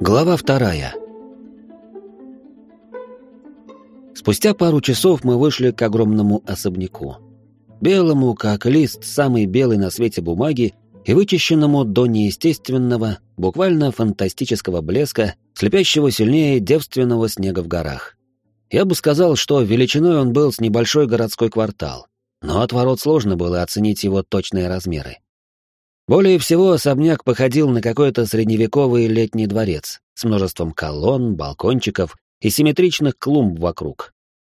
Глава вторая. Спустя пару часов мы вышли к огромному особняку. Белому, как лист самой белой на свете бумаги, и вычищенному до неестественного, буквально фантастического блеска, слепящего сильнее девственного снега в горах. Я бы сказал, что величиной он был с небольшой городской квартал, но от ворот сложно было оценить его точные размеры. Более всего особняк походил на какой-то средневековый летний дворец с множеством колонн, балкончиков и симметричных клумб вокруг.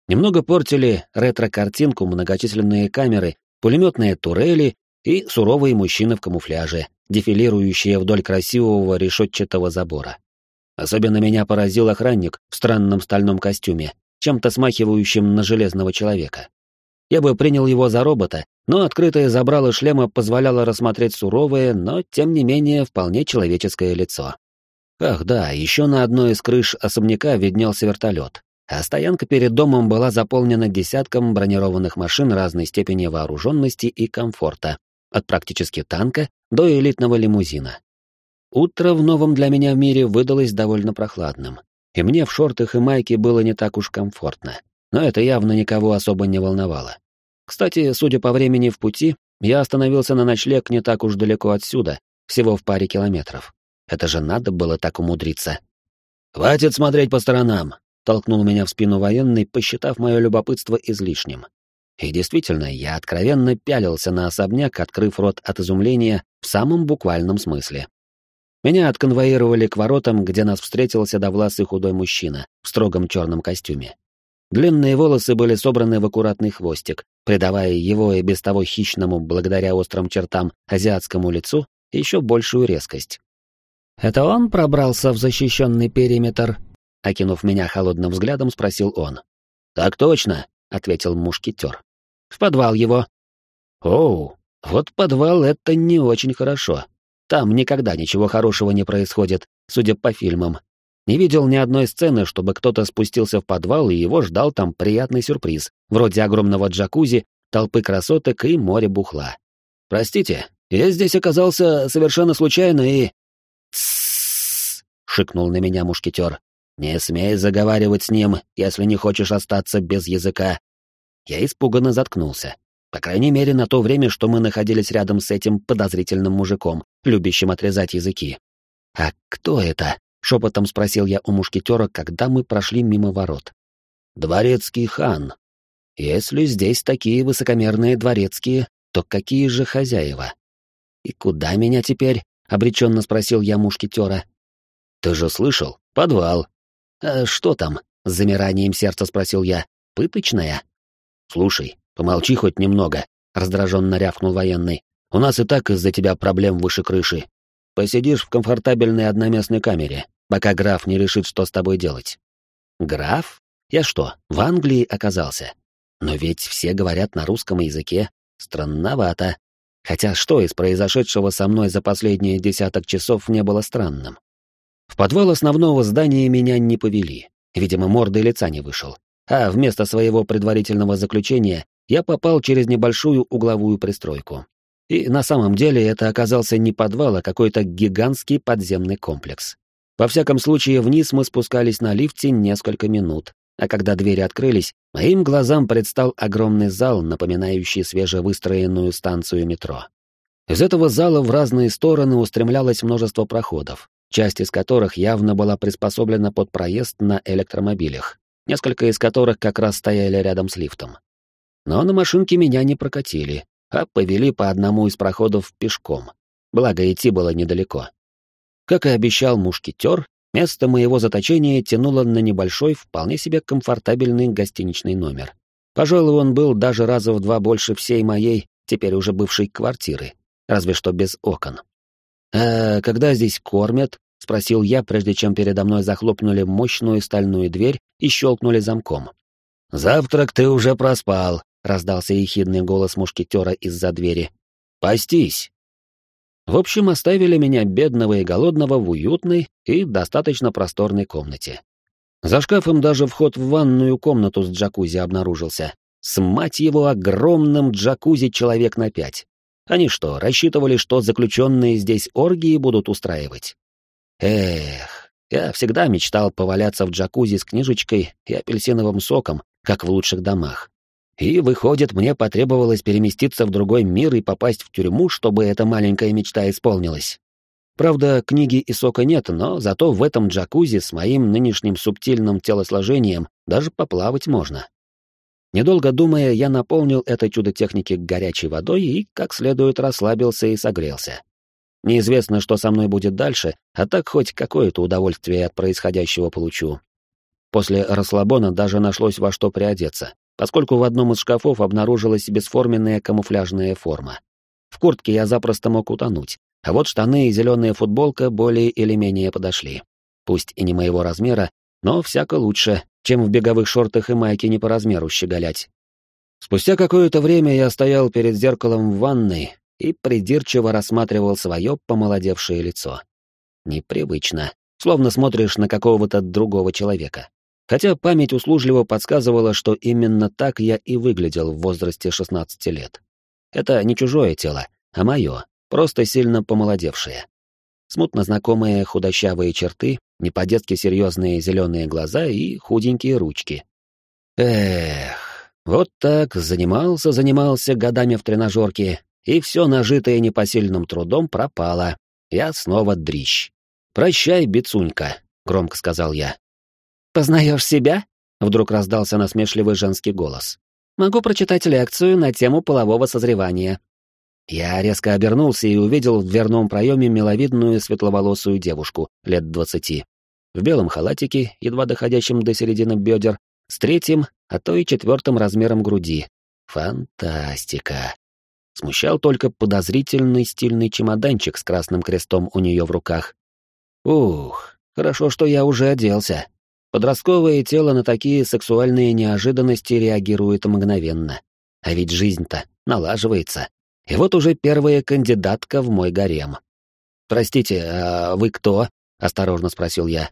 Немного портили ретро-картинку многочисленные камеры, пулеметные турели и суровые мужчины в камуфляже, дефилирующие вдоль красивого решетчатого забора. Особенно меня поразил охранник в странном стальном костюме, чем-то смахивающим на железного человека. Я бы принял его за робота, но открытое забрало шлема позволяло рассмотреть суровое, но, тем не менее, вполне человеческое лицо. Ах да, еще на одной из крыш особняка виднелся вертолет, а стоянка перед домом была заполнена десятком бронированных машин разной степени вооруженности и комфорта, от практически танка до элитного лимузина. Утро в новом для меня мире выдалось довольно прохладным, и мне в шортах и майке было не так уж комфортно, но это явно никого особо не волновало. Кстати, судя по времени в пути, я остановился на ночлег не так уж далеко отсюда, всего в паре километров. Это же надо было так умудриться. «Хватит смотреть по сторонам!» — толкнул меня в спину военный, посчитав мое любопытство излишним. И действительно, я откровенно пялился на особняк, открыв рот от изумления в самом буквальном смысле. Меня отконвоировали к воротам, где нас встретил седовласый худой мужчина в строгом черном костюме. Длинные волосы были собраны в аккуратный хвостик, придавая его и без того хищному, благодаря острым чертам, азиатскому лицу еще большую резкость. «Это он пробрался в защищенный периметр?» Окинув меня холодным взглядом, спросил он. «Так точно», — ответил мушкетер. «В подвал его». «Оу, вот подвал — это не очень хорошо. Там никогда ничего хорошего не происходит, судя по фильмам. Не видел ни одной сцены, чтобы кто-то спустился в подвал и его ждал там приятный сюрприз, вроде огромного джакузи, толпы красоток и моря бухла. Простите, я здесь оказался совершенно случайно и... «Тссс!» — шикнул на меня мушкетер. «Не смей заговаривать с ним, если не хочешь остаться без языка». Я испуганно заткнулся. По крайней мере, на то время, что мы находились рядом с этим подозрительным мужиком, любящим отрезать языки. «А кто это?» — шепотом спросил я у мушкетера, когда мы прошли мимо ворот. «Дворецкий хан. Если здесь такие высокомерные дворецкие, то какие же хозяева?» «И куда меня теперь?» — обреченно спросил я мушкетера. «Ты же слышал? Подвал». «А что там?» — с замиранием сердца спросил я. «Пыточная?» «Слушай, «Помолчи хоть немного», — раздраженно рявкнул военный. «У нас и так из-за тебя проблем выше крыши. Посидишь в комфортабельной одноместной камере, пока граф не решит, что с тобой делать». «Граф? Я что, в Англии оказался? Но ведь все говорят на русском языке. Странновато. Хотя что из произошедшего со мной за последние десяток часов не было странным? В подвал основного здания меня не повели. Видимо, мордой лица не вышел. А вместо своего предварительного заключения я попал через небольшую угловую пристройку. И на самом деле это оказался не подвал, а какой-то гигантский подземный комплекс. Во всяком случае, вниз мы спускались на лифте несколько минут, а когда двери открылись, моим глазам предстал огромный зал, напоминающий свежевыстроенную станцию метро. Из этого зала в разные стороны устремлялось множество проходов, часть из которых явно была приспособлена под проезд на электромобилях, несколько из которых как раз стояли рядом с лифтом. Но на машинке меня не прокатили, а повели по одному из проходов пешком. Благо, идти было недалеко. Как и обещал мушкетер, место моего заточения тянуло на небольшой, вполне себе комфортабельный гостиничный номер. Пожалуй, он был даже раза в два больше всей моей, теперь уже бывшей квартиры, разве что без окон. «А когда здесь кормят?» — спросил я, прежде чем передо мной захлопнули мощную стальную дверь и щелкнули замком. «Завтрак ты уже проспал», — раздался ехидный голос мушкетера из-за двери. «Пастись!» В общем, оставили меня бедного и голодного в уютной и достаточно просторной комнате. За шкафом даже вход в ванную комнату с джакузи обнаружился. С мать его огромным джакузи человек на пять. Они что, рассчитывали, что заключенные здесь оргии будут устраивать? Эх, Я всегда мечтал поваляться в джакузи с книжечкой и апельсиновым соком, как в лучших домах. И, выходит, мне потребовалось переместиться в другой мир и попасть в тюрьму, чтобы эта маленькая мечта исполнилась. Правда, книги и сока нет, но зато в этом джакузи с моим нынешним субтильным телосложением даже поплавать можно. Недолго думая, я наполнил это чудо техники горячей водой и, как следует, расслабился и согрелся. Неизвестно, что со мной будет дальше, а так хоть какое-то удовольствие от происходящего получу. После расслабона даже нашлось во что приодеться, поскольку в одном из шкафов обнаружилась бесформенная камуфляжная форма. В куртке я запросто мог утонуть, а вот штаны и зеленая футболка более или менее подошли. Пусть и не моего размера, но всяко лучше, чем в беговых шортах и майке не по размеру щеголять. Спустя какое-то время я стоял перед зеркалом в ванной и придирчиво рассматривал свое помолодевшее лицо. Непривычно, словно смотришь на какого-то другого человека. Хотя память услужливо подсказывала, что именно так я и выглядел в возрасте 16 лет. Это не чужое тело, а мое, просто сильно помолодевшее. Смутно знакомые худощавые черты, не по-детски серьезные зеленые глаза и худенькие ручки. Эх, вот так занимался, занимался годами в тренажерке, и все нажитое непосильным трудом пропало. Я снова дрищ. «Прощай, Бицунька», — громко сказал я. «Познаешь себя?» — вдруг раздался насмешливый женский голос. «Могу прочитать лекцию на тему полового созревания». Я резко обернулся и увидел в дверном проеме миловидную светловолосую девушку лет двадцати. В белом халатике, едва доходящем до середины бедер, с третьим, а то и четвертым размером груди. Фантастика. Смущал только подозрительный стильный чемоданчик с красным крестом у нее в руках. Ух, хорошо, что я уже оделся. Подростковое тело на такие сексуальные неожиданности реагирует мгновенно. А ведь жизнь-то налаживается. И вот уже первая кандидатка в мой гарем. «Простите, а вы кто?» — осторожно спросил я.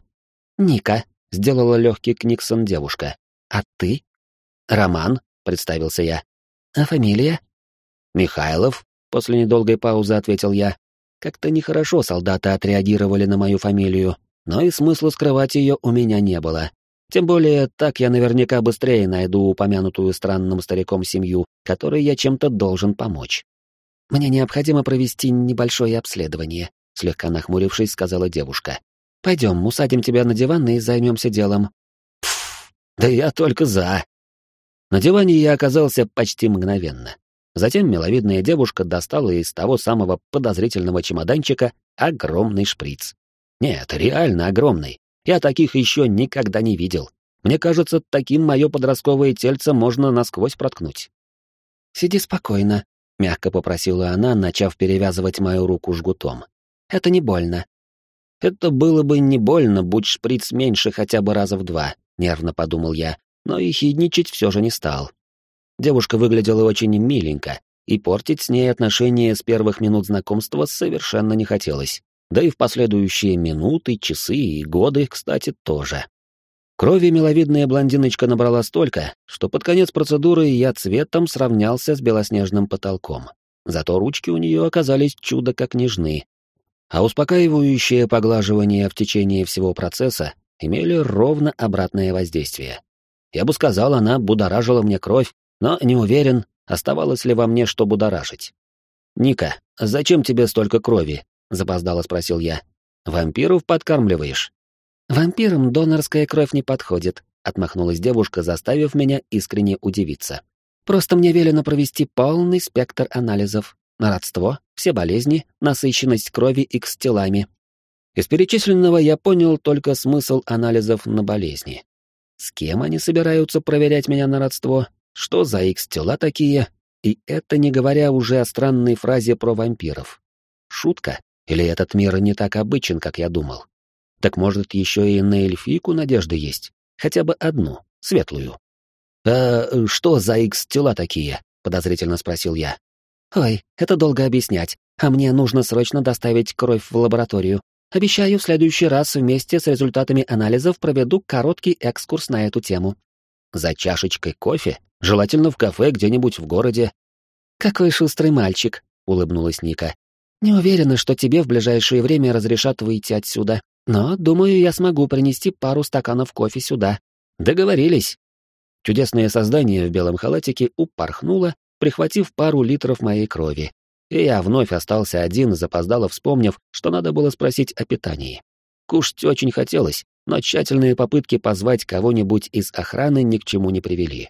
«Ника», — сделала легкий книксон девушка. «А ты?» «Роман», — представился я. «А фамилия?» «Михайлов», — после недолгой паузы ответил я. Как-то нехорошо солдаты отреагировали на мою фамилию, но и смысла скрывать ее у меня не было. Тем более, так я наверняка быстрее найду упомянутую странным стариком семью, которой я чем-то должен помочь. «Мне необходимо провести небольшое обследование», — слегка нахмурившись, сказала девушка. «Пойдем, усадим тебя на диван и займемся делом». Пф, да я только за. На диване я оказался почти мгновенно. Затем миловидная девушка достала из того самого подозрительного чемоданчика огромный шприц. Нет, реально огромный. Я таких еще никогда не видел. Мне кажется, таким мое подростковое тельце можно насквозь проткнуть. «Сиди спокойно», — мягко попросила она, начав перевязывать мою руку жгутом. «Это не больно». «Это было бы не больно, будь шприц меньше хотя бы раза в два», — нервно подумал я, но и хидничать все же не стал. Девушка выглядела очень миленько, и портить с ней отношения с первых минут знакомства совершенно не хотелось. Да и в последующие минуты, часы и годы, кстати, тоже. Крови миловидная блондиночка набрала столько, что под конец процедуры я цветом сравнялся с белоснежным потолком. Зато ручки у нее оказались чудо как нежны. А успокаивающее поглаживание в течение всего процесса имели ровно обратное воздействие. Я бы сказал, она будоражила мне кровь, но не уверен, оставалось ли во мне что будоражить. «Ника, зачем тебе столько крови?» — запоздало спросил я. «Вампиров подкармливаешь?» «Вампирам донорская кровь не подходит», — отмахнулась девушка, заставив меня искренне удивиться. «Просто мне велено провести полный спектр анализов. На родство, все болезни, насыщенность крови X-телами». Из перечисленного я понял только смысл анализов на болезни. С кем они собираются проверять меня на родство, что за икс-тела такие? И это не говоря уже о странной фразе про вампиров. Шутка? Или этот мир не так обычен, как я думал? Так может, еще и на эльфийку надежда есть? Хотя бы одну, светлую. «А что за икс-тела такие?» — подозрительно спросил я. «Ой, это долго объяснять, а мне нужно срочно доставить кровь в лабораторию. Обещаю, в следующий раз вместе с результатами анализов проведу короткий экскурс на эту тему». «За чашечкой кофе?» Желательно в кафе где-нибудь в городе. Какой шустрый мальчик, улыбнулась Ника. Не уверена, что тебе в ближайшее время разрешат выйти отсюда. Но, думаю, я смогу принести пару стаканов кофе сюда. Договорились. Чудесное создание в белом халатике упорхнуло, прихватив пару литров моей крови. И я вновь остался один, запоздало вспомнив, что надо было спросить о питании. Кушать очень хотелось, но тщательные попытки позвать кого-нибудь из охраны ни к чему не привели.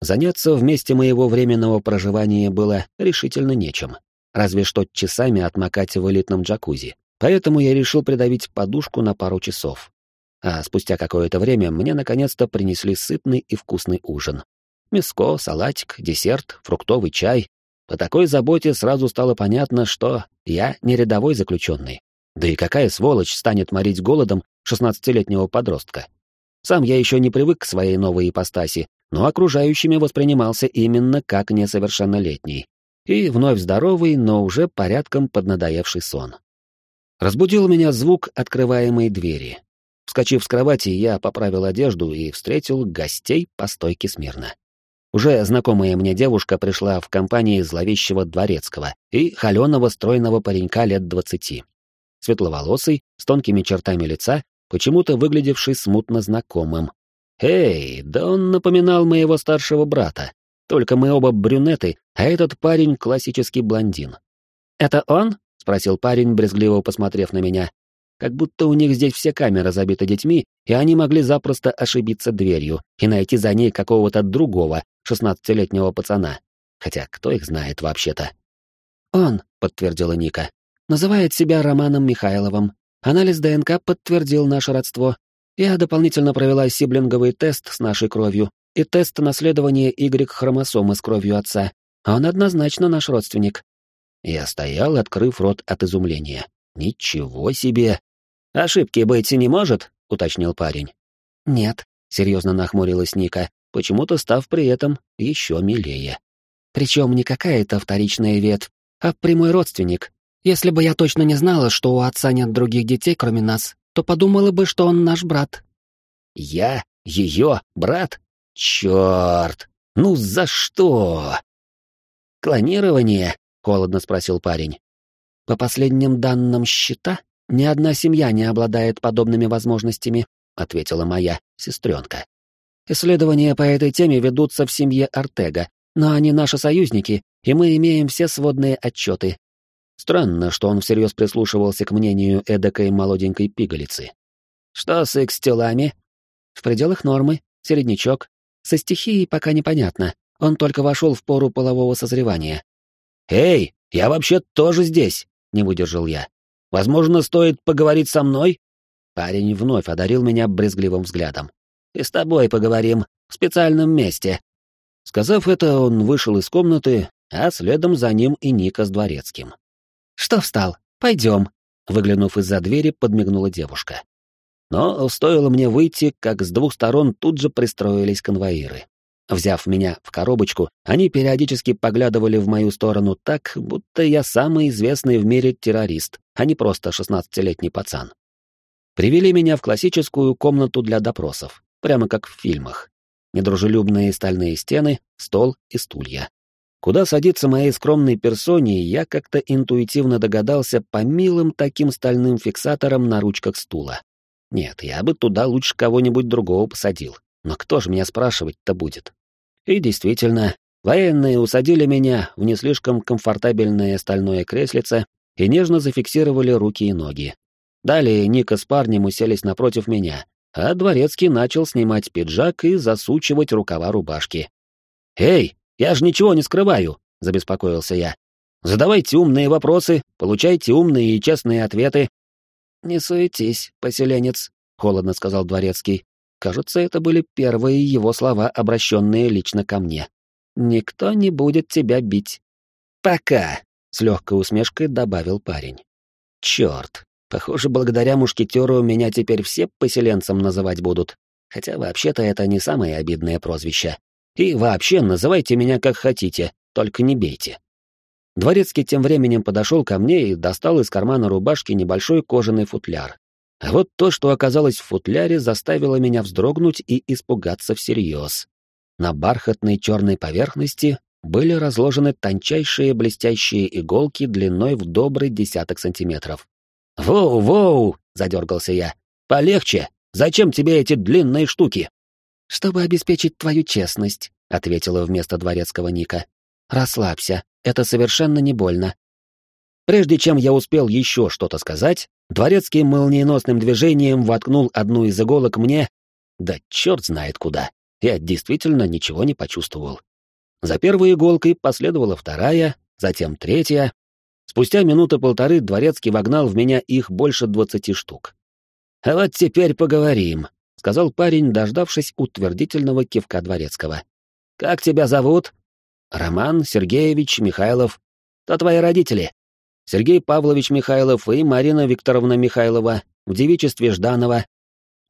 Заняться вместе моего временного проживания было решительно нечем, разве что часами отмокать в элитном джакузи. Поэтому я решил придавить подушку на пару часов. А спустя какое-то время мне наконец-то принесли сытный и вкусный ужин. Мяско, салатик, десерт, фруктовый чай. По такой заботе сразу стало понятно, что я не рядовой заключенный. Да и какая сволочь станет морить голодом шестнадцатилетнего подростка? Сам я еще не привык к своей новой ипостаси, но окружающими воспринимался именно как несовершеннолетний. И вновь здоровый, но уже порядком поднадоевший сон. Разбудил меня звук открываемой двери. Вскочив с кровати, я поправил одежду и встретил гостей по стойке смирно. Уже знакомая мне девушка пришла в компании зловещего дворецкого и холеного стройного паренька лет двадцати. Светловолосый, с тонкими чертами лица, почему-то выглядевший смутно знакомым. Эй, да он напоминал моего старшего брата. Только мы оба брюнеты, а этот парень классический блондин. «Это он?» — спросил парень, брезгливо посмотрев на меня. Как будто у них здесь все камеры забиты детьми, и они могли запросто ошибиться дверью и найти за ней какого-то другого, шестнадцатилетнего пацана. Хотя кто их знает вообще-то? «Он», — подтвердила Ника, — «называет себя Романом Михайловым. Анализ ДНК подтвердил наше родство. Я дополнительно провела сиблинговый тест с нашей кровью и тест наследования Y-хромосомы с кровью отца. Он однозначно наш родственник». Я стоял, открыв рот от изумления. «Ничего себе! «Ошибки быть не может?» — уточнил парень. «Нет», — серьезно нахмурилась Ника, почему-то став при этом еще милее. «Причем не какая-то вторичная ветвь, а прямой родственник. Если бы я точно не знала, что у отца нет других детей, кроме нас, то подумала бы, что он наш брат». «Я? Ее? Брат? Черт! Ну за что?» «Клонирование?» — холодно спросил парень. «По последним данным счета, «Ни одна семья не обладает подобными возможностями», — ответила моя сестренка. «Исследования по этой теме ведутся в семье Артега, но они наши союзники, и мы имеем все сводные отчеты». Странно, что он всерьез прислушивался к мнению эдакой молоденькой пигалицы. «Что с экс-телами?» «В пределах нормы, середнячок. Со стихией пока непонятно, он только вошел в пору полового созревания». «Эй, я вообще тоже здесь!» — не выдержал я. Возможно, стоит поговорить со мной?» Парень вновь одарил меня брезгливым взглядом. «И с тобой поговорим, в специальном месте». Сказав это, он вышел из комнаты, а следом за ним и Ника с дворецким. «Что встал? Пойдем», — выглянув из-за двери, подмигнула девушка. Но стоило мне выйти, как с двух сторон тут же пристроились конвоиры. Взяв меня в коробочку, они периодически поглядывали в мою сторону так, будто я самый известный в мире террорист, а не просто шестнадцатилетний пацан. Привели меня в классическую комнату для допросов, прямо как в фильмах. Недружелюбные стальные стены, стол и стулья. Куда садиться моей скромной персоне, я как-то интуитивно догадался по милым таким стальным фиксаторам на ручках стула. Нет, я бы туда лучше кого-нибудь другого посадил. Но кто же меня спрашивать-то будет? И действительно, военные усадили меня в не слишком комфортабельное стальное креслице и нежно зафиксировали руки и ноги. Далее Ника с парнем уселись напротив меня, а Дворецкий начал снимать пиджак и засучивать рукава рубашки. «Эй, я же ничего не скрываю!» — забеспокоился я. «Задавайте умные вопросы, получайте умные и честные ответы». «Не суетись, поселенец», — холодно сказал Дворецкий. Кажется, это были первые его слова, обращенные лично ко мне. «Никто не будет тебя бить». «Пока», — с легкой усмешкой добавил парень. «Черт, похоже, благодаря мушкетеру меня теперь все поселенцем называть будут. Хотя вообще-то это не самое обидное прозвище. И вообще называйте меня как хотите, только не бейте». Дворецкий тем временем подошел ко мне и достал из кармана рубашки небольшой кожаный футляр. А вот то, что оказалось в футляре, заставило меня вздрогнуть и испугаться всерьез. На бархатной черной поверхности были разложены тончайшие блестящие иголки длиной в добрый десяток сантиметров. «Воу-воу!» задергался я. «Полегче! Зачем тебе эти длинные штуки?» «Чтобы обеспечить твою честность», — ответила вместо дворецкого Ника. «Расслабься, это совершенно не больно». Прежде чем я успел еще что-то сказать, дворецкий молниеносным движением воткнул одну из иголок мне, да черт знает куда. Я действительно ничего не почувствовал. За первой иголкой последовала вторая, затем третья. Спустя минуты полторы дворецкий вогнал в меня их больше двадцати штук. «А вот теперь поговорим», — сказал парень, дождавшись утвердительного кивка дворецкого. «Как тебя зовут?» «Роман Сергеевич Михайлов. То твои родители?» «Сергей Павлович Михайлов и Марина Викторовна Михайлова, в девичестве Жданова».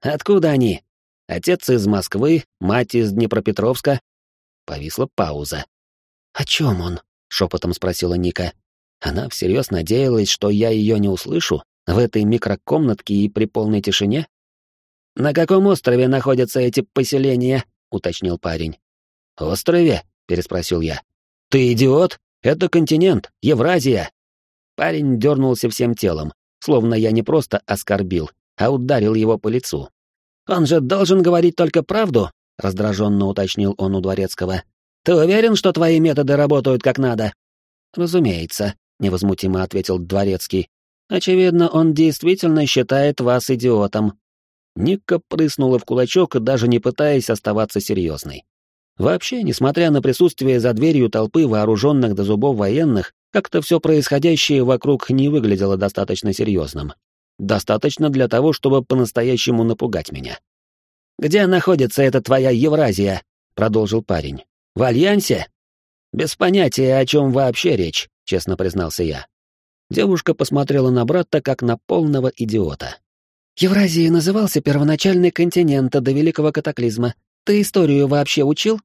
«Откуда они?» «Отец из Москвы, мать из Днепропетровска». Повисла пауза. «О чем он?» — шепотом спросила Ника. Она всерьез надеялась, что я ее не услышу в этой микрокомнатке и при полной тишине. «На каком острове находятся эти поселения?» — уточнил парень. «Острове?» — переспросил я. «Ты идиот? Это континент, Евразия!» Парень дернулся всем телом, словно я не просто оскорбил, а ударил его по лицу. «Он же должен говорить только правду?» — раздраженно уточнил он у Дворецкого. «Ты уверен, что твои методы работают как надо?» «Разумеется», — невозмутимо ответил Дворецкий. «Очевидно, он действительно считает вас идиотом». Ника прыснула в кулачок, даже не пытаясь оставаться серьезной. Вообще, несмотря на присутствие за дверью толпы вооруженных до зубов военных, как-то все происходящее вокруг не выглядело достаточно серьезным. Достаточно для того, чтобы по-настоящему напугать меня. «Где находится эта твоя Евразия?» — продолжил парень. «В Альянсе?» «Без понятия, о чем вообще речь», — честно признался я. Девушка посмотрела на брата, как на полного идиота. «Евразией назывался первоначальный континент до Великого Катаклизма. Ты историю вообще учил?»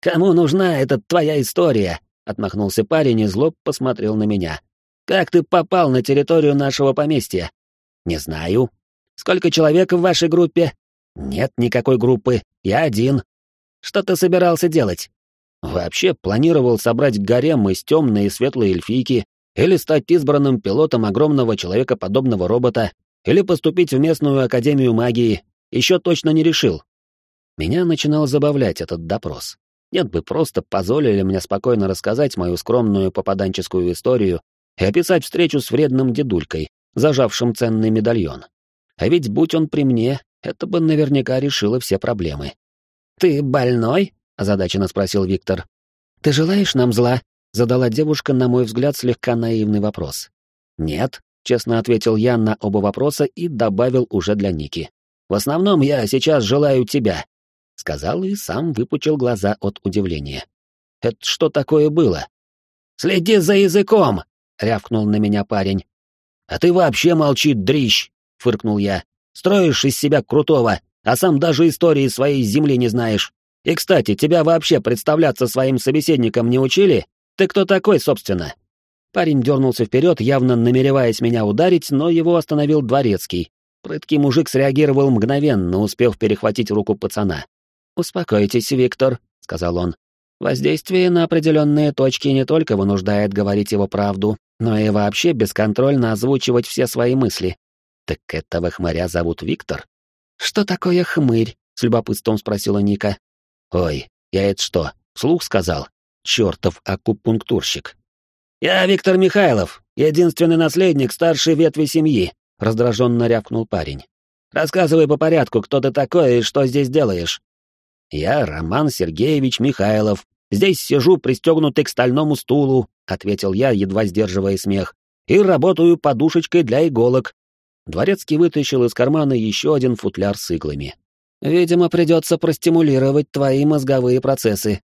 «Кому нужна эта твоя история?» — отмахнулся парень и зло посмотрел на меня. «Как ты попал на территорию нашего поместья?» «Не знаю». «Сколько человек в вашей группе?» «Нет никакой группы. Я один». «Что ты собирался делать?» «Вообще планировал собрать гарем из темной и светлой эльфийки, или стать избранным пилотом огромного человекоподобного робота, или поступить в местную академию магии. Еще точно не решил». Меня начинал забавлять этот допрос. Нет бы просто позволили мне спокойно рассказать мою скромную попаданческую историю и описать встречу с вредным дедулькой, зажавшим ценный медальон. А ведь будь он при мне, это бы наверняка решило все проблемы. «Ты больной?» — озадаченно спросил Виктор. «Ты желаешь нам зла?» — задала девушка, на мой взгляд, слегка наивный вопрос. «Нет», — честно ответил я на оба вопроса и добавил уже для Ники. «В основном я сейчас желаю тебя», — сказал и сам выпучил глаза от удивления. «Это что такое было?» «Следи за языком!» — рявкнул на меня парень. «А ты вообще молчи, дрищ!» — фыркнул я. «Строишь из себя крутого, а сам даже истории своей земли не знаешь. И, кстати, тебя вообще представляться своим собеседником не учили? Ты кто такой, собственно?» Парень дернулся вперед, явно намереваясь меня ударить, но его остановил дворецкий. Прыткий мужик среагировал мгновенно, успев перехватить руку пацана. «Успокойтесь, Виктор», — сказал он. «Воздействие на определенные точки не только вынуждает говорить его правду, но и вообще бесконтрольно озвучивать все свои мысли. Так этого хмыря зовут Виктор? Что такое хмырь? С любопытством спросила Ника. Ой, я это что, вслух сказал? Чертов акупунктурщик. Я Виктор Михайлов, единственный наследник старшей ветви семьи, раздраженно рявкнул парень. Рассказывай по порядку, кто ты такой и что здесь делаешь. Я Роман Сергеевич Михайлов, Здесь сижу, пристегнутый к стальному стулу, ответил я, едва сдерживая смех, и работаю подушечкой для иголок. Дворецкий вытащил из кармана еще один футляр с иглами. Видимо, придется простимулировать твои мозговые процессы.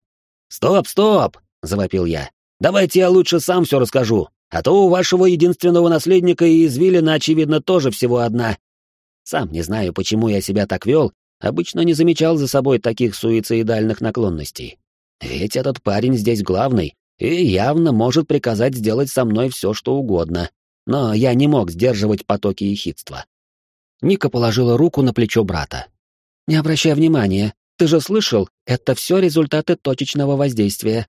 Стоп, стоп! завопил я. Давайте я лучше сам все расскажу, а то у вашего единственного наследника и извилина, очевидно, тоже всего одна. Сам не знаю, почему я себя так вел, обычно не замечал за собой таких суицидальных наклонностей. Ведь этот парень здесь главный и явно может приказать сделать со мной все, что угодно. Но я не мог сдерживать потоки ехидства. Ника положила руку на плечо брата. «Не обращай внимания. Ты же слышал, это все результаты точечного воздействия».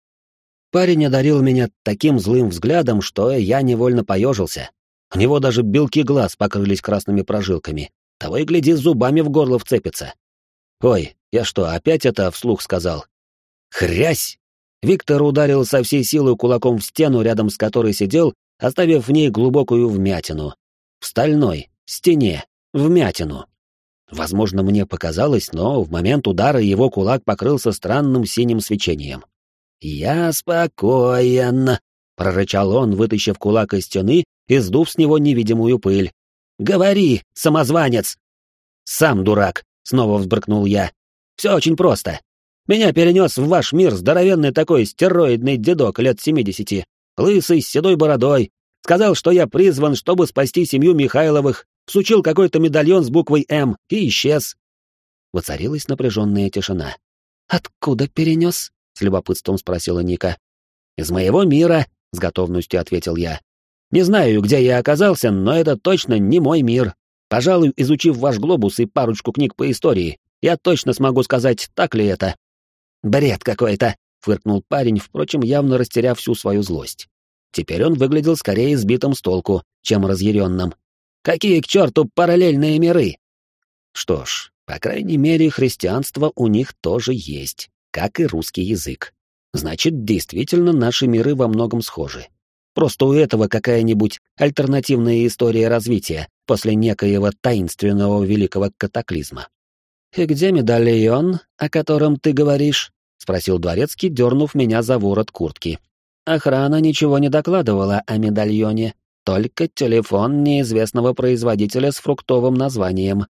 Парень одарил меня таким злым взглядом, что я невольно поежился. У него даже белки глаз покрылись красными прожилками. Того и гляди, зубами в горло вцепится. Ой, я что, опять это вслух сказал? Хрясь! Виктор ударил со всей силы кулаком в стену, рядом с которой сидел, оставив в ней глубокую вмятину. В стальной, стене, вмятину. Возможно, мне показалось, но в момент удара его кулак покрылся странным синим свечением. «Я спокоен», — прорычал он, вытащив кулак из стены и сдув с него невидимую пыль. «Говори, самозванец!» «Сам дурак», — снова взбрыкнул я. «Все очень просто. Меня перенес в ваш мир здоровенный такой стероидный дедок лет семидесяти, лысый, с седой бородой. Сказал, что я призван, чтобы спасти семью Михайловых, всучил какой-то медальон с буквой «М» и исчез». Воцарилась напряженная тишина. «Откуда перенес?» — с любопытством спросила Ника. «Из моего мира», — с готовностью ответил я. «Не знаю, где я оказался, но это точно не мой мир. Пожалуй, изучив ваш глобус и парочку книг по истории, я точно смогу сказать, так ли это». «Бред какой-то», — фыркнул парень, впрочем, явно растеряв всю свою злость. Теперь он выглядел скорее сбитым с толку, чем разъяренным. «Какие к черту параллельные миры?» Что ж, по крайней мере, христианство у них тоже есть как и русский язык. Значит, действительно наши миры во многом схожи. Просто у этого какая-нибудь альтернативная история развития после некоего таинственного великого катаклизма. «И где медальон, о котором ты говоришь?» — спросил дворецкий, дернув меня за ворот куртки. Охрана ничего не докладывала о медальоне, только телефон неизвестного производителя с фруктовым названием.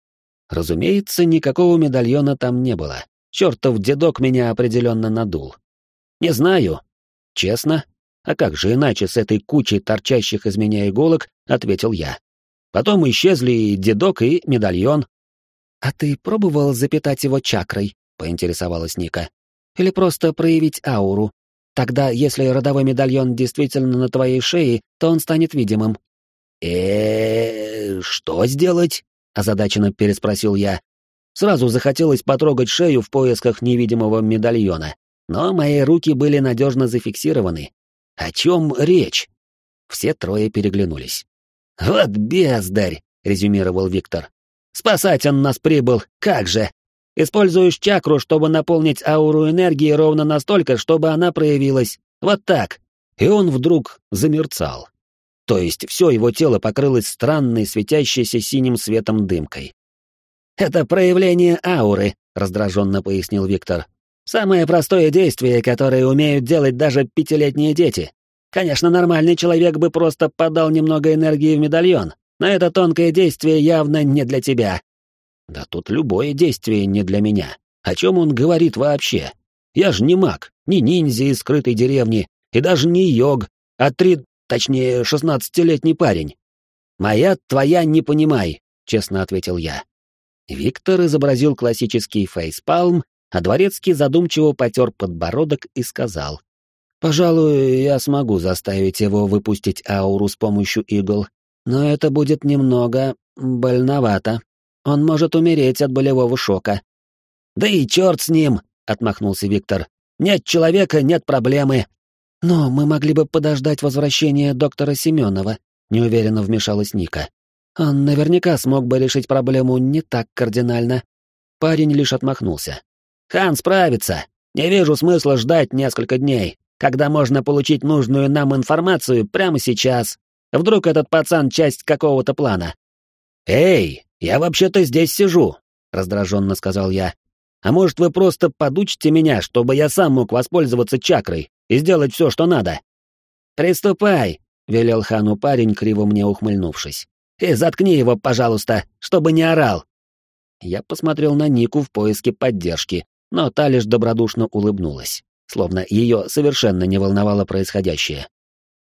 Разумеется, никакого медальона там не было. Чертов дедок меня определенно надул. Не знаю. Честно? А как же иначе с этой кучей торчащих из меня иголок, ответил я. Потом исчезли и дедок, и медальон. А ты пробовал запитать его чакрой? Поинтересовалась Ника. Или просто проявить ауру? Тогда, если родовой медальон действительно на твоей шее, то он станет видимым. э что сделать? озадаченно переспросил я, Сразу захотелось потрогать шею в поисках невидимого медальона, но мои руки были надежно зафиксированы. О чем речь? Все трое переглянулись. «Вот бездарь!» — резюмировал Виктор. «Спасать он нас прибыл, как же! Используешь чакру, чтобы наполнить ауру энергии ровно настолько, чтобы она проявилась. Вот так!» И он вдруг замерцал. То есть все его тело покрылось странной, светящейся синим светом дымкой. «Это проявление ауры», — раздраженно пояснил Виктор. «Самое простое действие, которое умеют делать даже пятилетние дети. Конечно, нормальный человек бы просто подал немного энергии в медальон, но это тонкое действие явно не для тебя». «Да тут любое действие не для меня. О чем он говорит вообще? Я же не маг, не ниндзя из скрытой деревни, и даже не йог, а три, точнее, шестнадцатилетний парень. «Моя, твоя, не понимай», — честно ответил я. Виктор изобразил классический фейспалм, а Дворецкий задумчиво потер подбородок и сказал. «Пожалуй, я смогу заставить его выпустить ауру с помощью игл, но это будет немного больновато. Он может умереть от болевого шока». «Да и черт с ним!» — отмахнулся Виктор. «Нет человека, нет проблемы». «Но мы могли бы подождать возвращения доктора Семенова», — неуверенно вмешалась Ника. Он наверняка смог бы решить проблему не так кардинально. Парень лишь отмахнулся. «Хан справится. Не вижу смысла ждать несколько дней, когда можно получить нужную нам информацию прямо сейчас. Вдруг этот пацан часть какого-то плана». «Эй, я вообще-то здесь сижу», — раздраженно сказал я. «А может, вы просто подучите меня, чтобы я сам мог воспользоваться чакрой и сделать все, что надо?» «Приступай», — велел хану парень, криво мне ухмыльнувшись. И заткни его, пожалуйста, чтобы не орал. Я посмотрел на Нику в поиске поддержки, но та лишь добродушно улыбнулась, словно ее совершенно не волновало происходящее.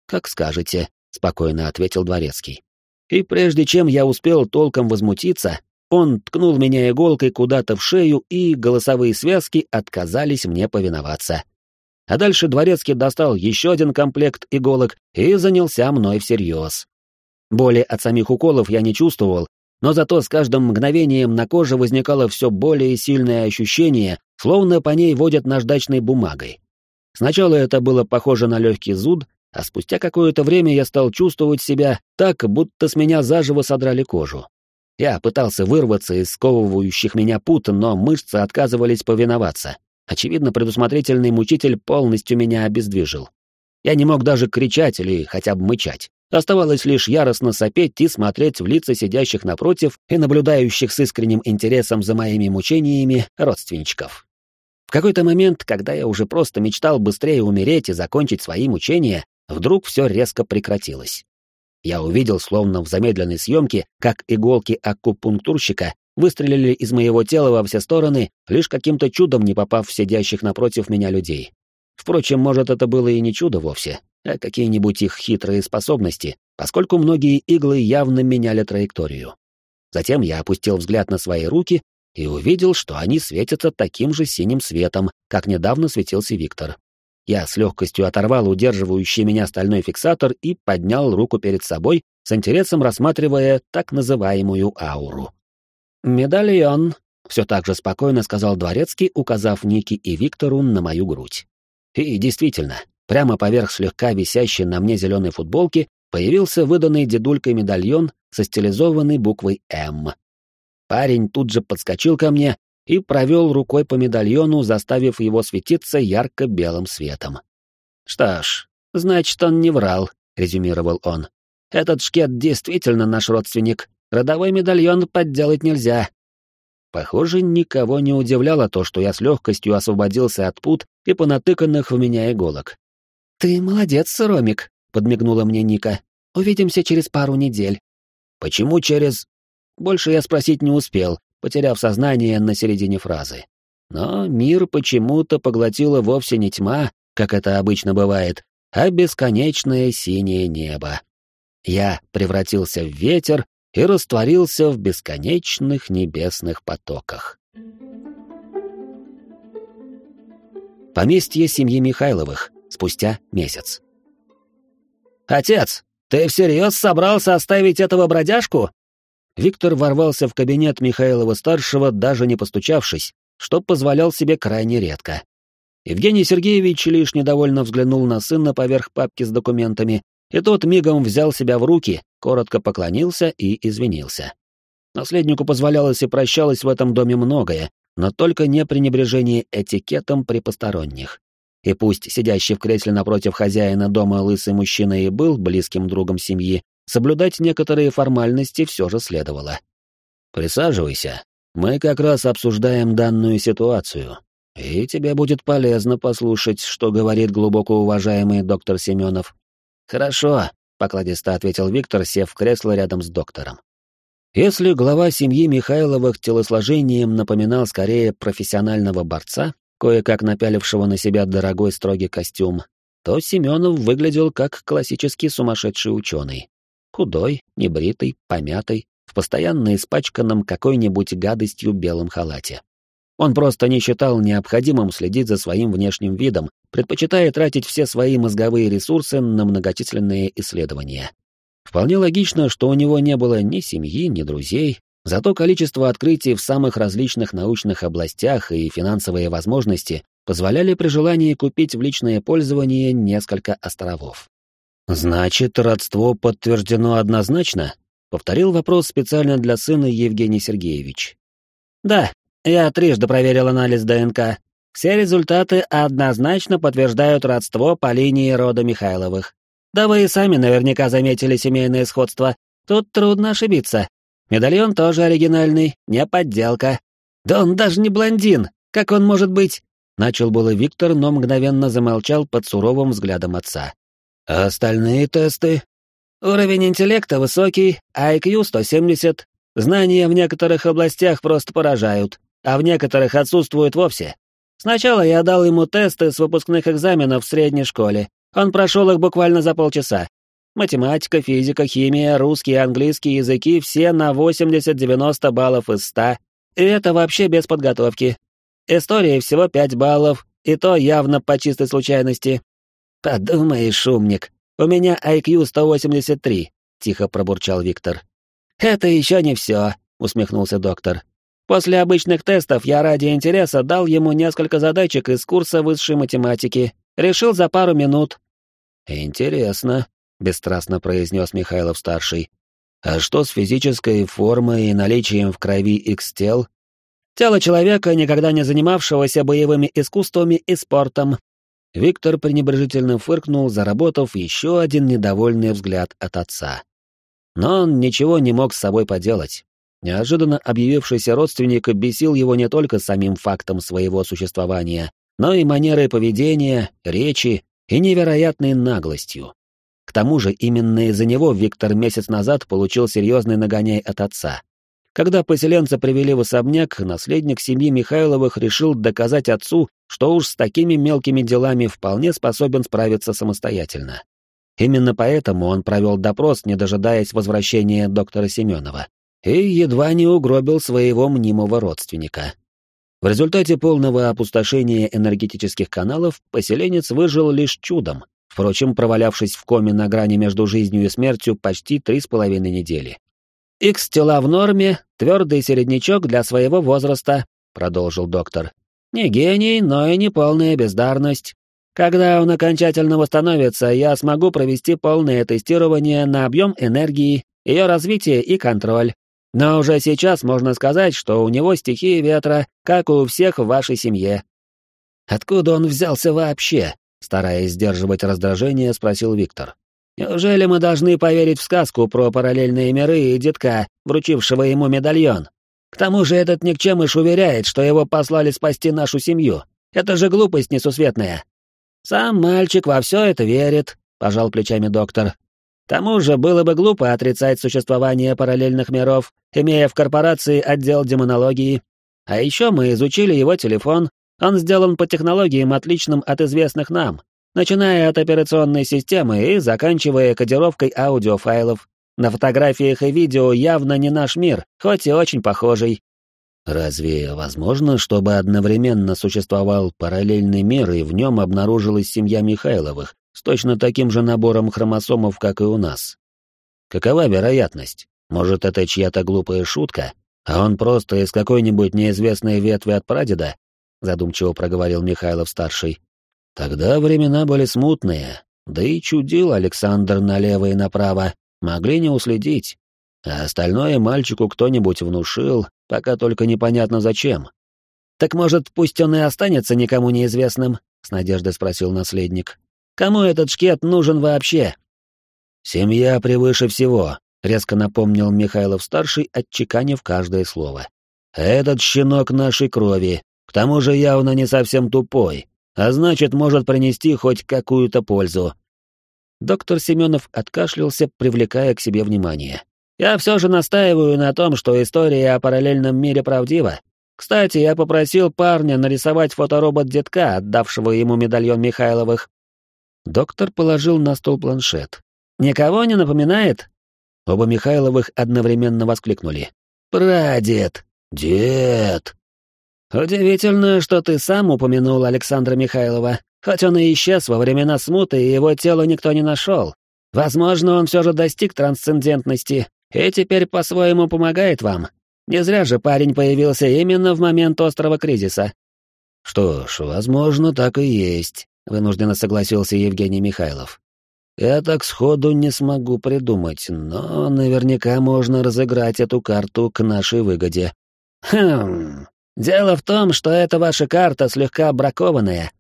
«Как скажете», — спокойно ответил Дворецкий. И прежде чем я успел толком возмутиться, он ткнул меня иголкой куда-то в шею, и голосовые связки отказались мне повиноваться. А дальше Дворецкий достал еще один комплект иголок и занялся мной всерьез. Боли от самих уколов я не чувствовал, но зато с каждым мгновением на коже возникало все более сильное ощущение, словно по ней водят наждачной бумагой. Сначала это было похоже на легкий зуд, а спустя какое-то время я стал чувствовать себя так, будто с меня заживо содрали кожу. Я пытался вырваться из сковывающих меня пут, но мышцы отказывались повиноваться. Очевидно, предусмотрительный мучитель полностью меня обездвижил. Я не мог даже кричать или хотя бы мычать. Оставалось лишь яростно сопеть и смотреть в лица сидящих напротив и наблюдающих с искренним интересом за моими мучениями родственничков. В какой-то момент, когда я уже просто мечтал быстрее умереть и закончить свои мучения, вдруг все резко прекратилось. Я увидел, словно в замедленной съемке, как иголки акупунктурщика выстрелили из моего тела во все стороны, лишь каким-то чудом не попав в сидящих напротив меня людей. Впрочем, может, это было и не чудо вовсе, а какие-нибудь их хитрые способности, поскольку многие иглы явно меняли траекторию. Затем я опустил взгляд на свои руки и увидел, что они светятся таким же синим светом, как недавно светился Виктор. Я с легкостью оторвал удерживающий меня стальной фиксатор и поднял руку перед собой, с интересом рассматривая так называемую ауру. «Медальон», — все так же спокойно сказал Дворецкий, указав Нике и Виктору на мою грудь. И действительно, прямо поверх слегка висящей на мне зеленой футболки появился выданный дедулькой медальон со стилизованной буквой «М». Парень тут же подскочил ко мне и провел рукой по медальону, заставив его светиться ярко-белым светом. «Что ж, значит, он не врал», — резюмировал он. «Этот шкет действительно наш родственник. Родовой медальон подделать нельзя». Похоже, никого не удивляло то, что я с легкостью освободился от пут и понатыканных в меня иголок. «Ты молодец, Ромик», — подмигнула мне Ника. «Увидимся через пару недель». «Почему через...» Больше я спросить не успел, потеряв сознание на середине фразы. Но мир почему-то поглотила вовсе не тьма, как это обычно бывает, а бесконечное синее небо. Я превратился в ветер и растворился в бесконечных небесных потоках. Поместье семьи Михайловых. Спустя месяц. «Отец, ты всерьез собрался оставить этого бродяжку?» Виктор ворвался в кабинет Михаилова-старшего, даже не постучавшись, что позволял себе крайне редко. Евгений Сергеевич лишь недовольно взглянул на сына поверх папки с документами, и тот мигом взял себя в руки, коротко поклонился и извинился. Наследнику позволялось и прощалось в этом доме многое, но только не пренебрежение этикетом при посторонних. И пусть сидящий в кресле напротив хозяина дома лысый мужчина и был близким другом семьи, соблюдать некоторые формальности все же следовало. «Присаживайся. Мы как раз обсуждаем данную ситуацию, и тебе будет полезно послушать, что говорит глубоко уважаемый доктор Семенов». «Хорошо», — покладисто ответил Виктор, сев в кресло рядом с доктором. Если глава семьи Михайловых телосложением напоминал скорее профессионального борца, кое-как напялившего на себя дорогой строгий костюм, то Семенов выглядел как классический сумасшедший ученый, Худой, небритый, помятый, в постоянно испачканном какой-нибудь гадостью белом халате. Он просто не считал необходимым следить за своим внешним видом, предпочитая тратить все свои мозговые ресурсы на многочисленные исследования. Вполне логично, что у него не было ни семьи, ни друзей, зато количество открытий в самых различных научных областях и финансовые возможности позволяли при желании купить в личное пользование несколько островов. «Значит, родство подтверждено однозначно?» — повторил вопрос специально для сына Евгений Сергеевич. «Да, я трижды проверил анализ ДНК. Все результаты однозначно подтверждают родство по линии рода Михайловых. Да вы и сами наверняка заметили семейное сходство. Тут трудно ошибиться. Медальон тоже оригинальный, не подделка. Да он даже не блондин. Как он может быть? Начал было Виктор, но мгновенно замолчал под суровым взглядом отца. А остальные тесты? Уровень интеллекта высокий, IQ 170. Знания в некоторых областях просто поражают, а в некоторых отсутствуют вовсе. Сначала я дал ему тесты с выпускных экзаменов в средней школе. Он прошел их буквально за полчаса. Математика, физика, химия, русский английский языки все на 80-90 баллов из 100. И это вообще без подготовки. История всего 5 баллов, и то явно по чистой случайности. «Подумаешь, умник, у меня IQ 183», — тихо пробурчал Виктор. «Это еще не все», — усмехнулся доктор. «После обычных тестов я ради интереса дал ему несколько задачек из курса высшей математики. Решил за пару минут». Интересно, бесстрастно произнес Михайлов-старший. А что с физической формой и наличием в крови X-тел? Тело человека, никогда не занимавшегося боевыми искусствами и спортом. Виктор пренебрежительно фыркнул, заработав еще один недовольный взгляд от отца. Но он ничего не мог с собой поделать. Неожиданно объявившийся родственник бесил его не только самим фактом своего существования, но и манерой поведения, речи и невероятной наглостью. К тому же именно из-за него Виктор месяц назад получил серьезный нагоняй от отца. Когда поселенца привели в особняк, наследник семьи Михайловых решил доказать отцу, что уж с такими мелкими делами вполне способен справиться самостоятельно. Именно поэтому он провел допрос, не дожидаясь возвращения доктора Семенова, и едва не угробил своего мнимого родственника. В результате полного опустошения энергетических каналов поселенец выжил лишь чудом, впрочем, провалявшись в коме на грани между жизнью и смертью почти три с половиной недели. «Икс тела в норме, твердый середнячок для своего возраста», — продолжил доктор. «Не гений, но и не полная бездарность. Когда он окончательно восстановится, я смогу провести полное тестирование на объем энергии, ее развитие и контроль. Но уже сейчас можно сказать, что у него стихия ветра, как у всех в вашей семье. Откуда он взялся вообще? Стараясь сдерживать раздражение, спросил Виктор. Неужели мы должны поверить в сказку про параллельные миры и детка, вручившего ему медальон? К тому же этот никчемыш уверяет, что его послали спасти нашу семью. Это же глупость несусветная. Сам мальчик во все это верит, пожал плечами доктор. К тому же было бы глупо отрицать существование параллельных миров, имея в корпорации отдел демонологии. А еще мы изучили его телефон, он сделан по технологиям, отличным от известных нам, начиная от операционной системы и заканчивая кодировкой аудиофайлов. На фотографиях и видео явно не наш мир, хоть и очень похожий. Разве возможно, чтобы одновременно существовал параллельный мир и в нем обнаружилась семья Михайловых с точно таким же набором хромосомов, как и у нас? Какова вероятность? Может, это чья-то глупая шутка, а он просто из какой-нибудь неизвестной ветви от прадеда? Задумчиво проговорил Михайлов-старший. Тогда времена были смутные, да и чудил Александр налево и направо, могли не уследить. А остальное мальчику кто-нибудь внушил, пока только непонятно зачем. «Так, может, пусть он и останется никому неизвестным?» — с надеждой спросил наследник. «Кому этот шкет нужен вообще?» «Семья превыше всего», — резко напомнил Михайлов-старший, отчеканив каждое слово. «Этот щенок нашей крови, к тому же явно не совсем тупой, а значит, может принести хоть какую-то пользу». Доктор Семенов откашлялся, привлекая к себе внимание. Я все же настаиваю на том, что история о параллельном мире правдива. Кстати, я попросил парня нарисовать фоторобот детка, отдавшего ему медальон Михайловых. Доктор положил на стол планшет. «Никого не напоминает?» Оба Михайловых одновременно воскликнули. «Прадед! Дед!» «Удивительно, что ты сам упомянул Александра Михайлова, хоть он и исчез во времена смуты, и его тело никто не нашел. Возможно, он все же достиг трансцендентности, и теперь по-своему помогает вам. Не зря же парень появился именно в момент острого кризиса». «Что ж, возможно, так и есть», — вынужденно согласился Евгений Михайлов. «Я так сходу не смогу придумать, но наверняка можно разыграть эту карту к нашей выгоде». «Хм, дело в том, что эта ваша карта слегка бракованная».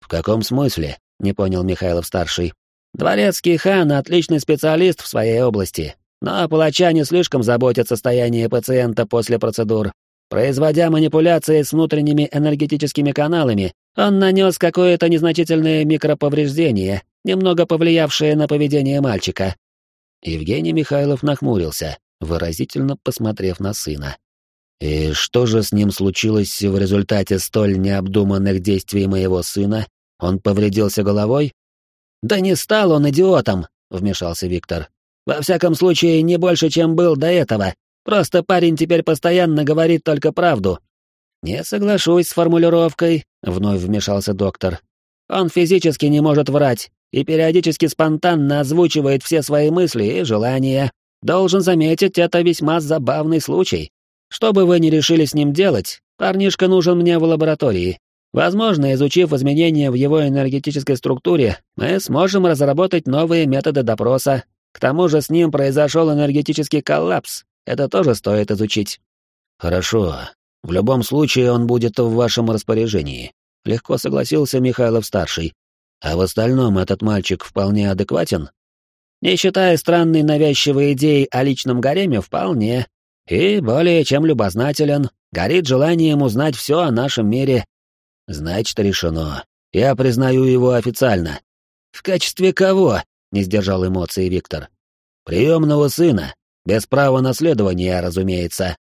«В каком смысле?» — не понял Михайлов-старший. «Дворецкий хан — отличный специалист в своей области, но палача не слишком заботят состояние пациента после процедур. Производя манипуляции с внутренними энергетическими каналами, он нанес какое-то незначительное микроповреждение, немного повлиявшее на поведение мальчика. Евгений Михайлов нахмурился, выразительно посмотрев на сына. «И что же с ним случилось в результате столь необдуманных действий моего сына? Он повредился головой?» «Да не стал он идиотом», — вмешался Виктор. Во всяком случае, не больше, чем был до этого. Просто парень теперь постоянно говорит только правду. Не соглашусь с формулировкой, вновь вмешался доктор. Он физически не может врать и периодически спонтанно озвучивает все свои мысли и желания. Должен заметить, это весьма забавный случай. Что бы вы ни решили с ним делать, парнишка нужен мне в лаборатории. Возможно, изучив изменения в его энергетической структуре, мы сможем разработать новые методы допроса. К тому же с ним произошел энергетический коллапс. Это тоже стоит изучить. Хорошо. В любом случае он будет в вашем распоряжении. Легко согласился Михайлов-старший. А в остальном этот мальчик вполне адекватен? Не считая странной навязчивой идеи о личном гареме, вполне. И более чем любознателен, горит желанием узнать все о нашем мире. Значит, решено. Я признаю его официально. В качестве кого? Не сдержал эмоции Виктор. Приемного сына. Без права наследования, разумеется.